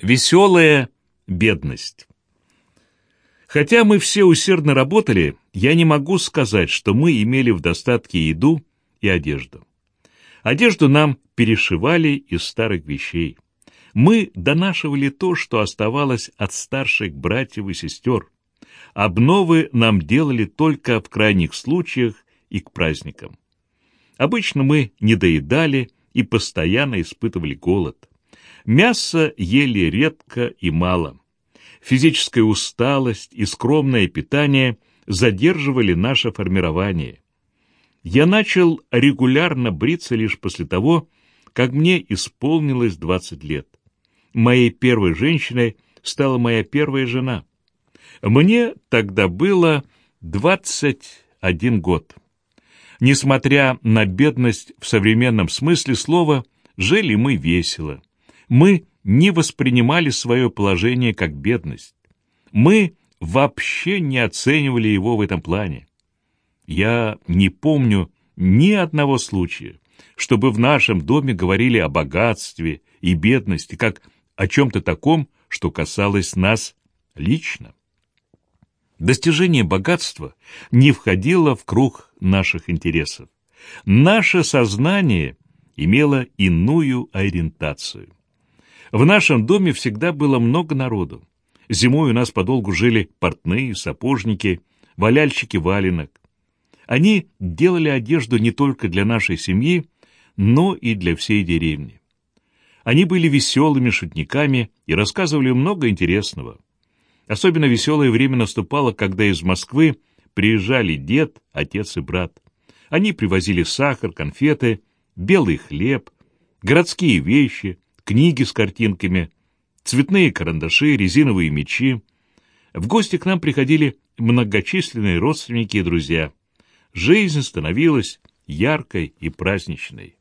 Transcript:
Веселая бедность. Хотя мы все усердно работали, я не могу сказать, что мы имели в достатке еду и одежду. Одежду нам перешивали из старых вещей. Мы донашивали то, что оставалось от старших братьев и сестер. Обновы нам делали только в крайних случаях и к праздникам. Обычно мы недоедали и постоянно испытывали голод. Мясо ели редко и мало. Физическая усталость и скромное питание задерживали наше формирование. Я начал регулярно бриться лишь после того, как мне исполнилось 20 лет. Моей первой женщиной стала моя первая жена. Мне тогда было 21 год. Несмотря на бедность в современном смысле слова, жили мы весело мы не воспринимали свое положение как бедность. Мы вообще не оценивали его в этом плане. Я не помню ни одного случая, чтобы в нашем доме говорили о богатстве и бедности, как о чем-то таком, что касалось нас лично. Достижение богатства не входило в круг наших интересов. Наше сознание имело иную ориентацию. В нашем доме всегда было много народу. Зимой у нас подолгу жили портные, сапожники, валяльщики валенок. Они делали одежду не только для нашей семьи, но и для всей деревни. Они были веселыми шутниками и рассказывали много интересного. Особенно веселое время наступало, когда из Москвы приезжали дед, отец и брат. Они привозили сахар, конфеты, белый хлеб, городские вещи, книги с картинками, цветные карандаши, резиновые мечи. В гости к нам приходили многочисленные родственники и друзья. Жизнь становилась яркой и праздничной.